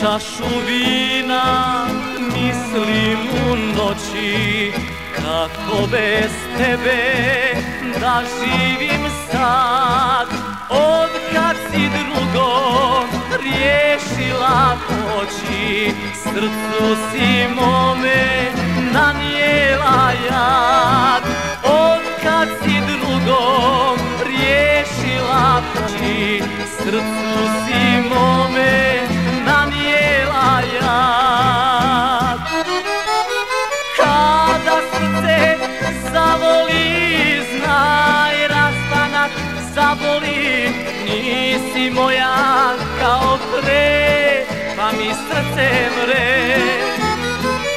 čašu vina mislim u noći. Kako bez tebe da živim sad? Od kad si drugom riješila oči Srcu si mome nanijela jad. Od kad si drugom riješila oči Srcu si Nisi moja kao pre, pa mi srce mre.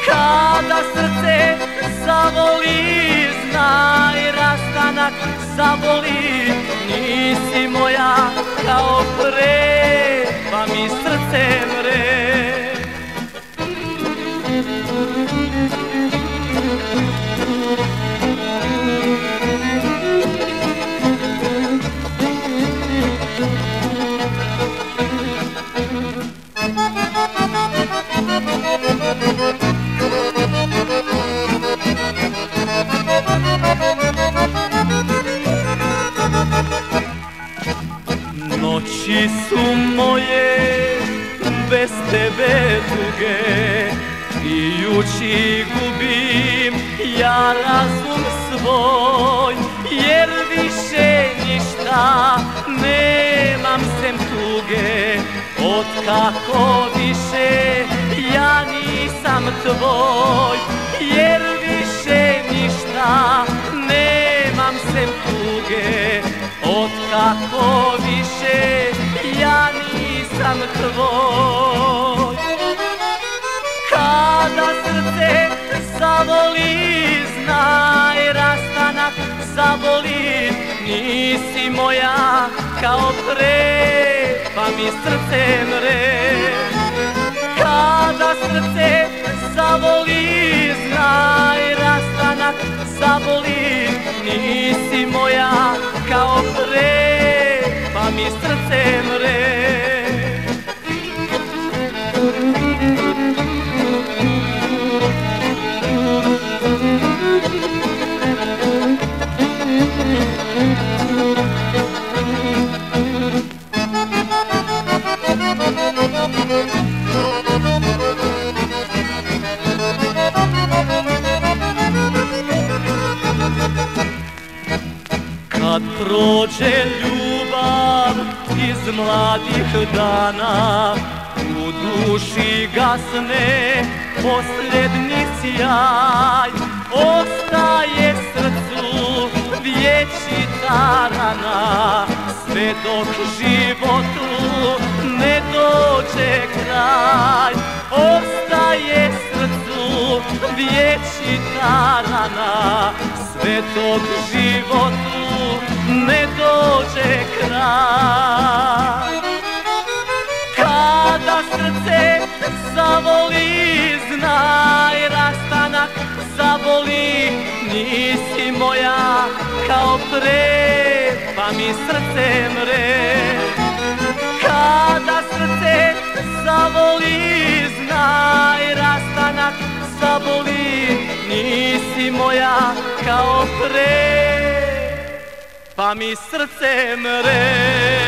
Kada srce zavoli, znaj rastanak zaboli Nisi moja kao pre, pa mi srce Noći su moje bez tebe duge Pijući gubim ja razum svoj Jer više ništa nemam sem tuge Od kako više ja nisam tvoj Jer više ništa nemam sem tuge. Od kako više ja nisam tvoj. Kada srce zavoli, znaj rastanak zaboli Nisi moja kao pre, pa mi srce mre Kada srce zavoli, znaj rastanak zaboli Nisi moja kao pre, pa mi srce mre Kad prođe ljubav iz mladih dana. U duši gasne posljednji sjaj Ostaje srcu vječita rana Sve dok životu ne dođe kraj Ostaje srcu vječita rana Sve dok životu ne dođe kraj. Kada srce zavoli, znaj rastanak zaboli Nisi moja kao pre, pa mi srce mre. Kada srce zavoli, znaj rastanak zaboli Nisi moja kao pre, pa mi srce mre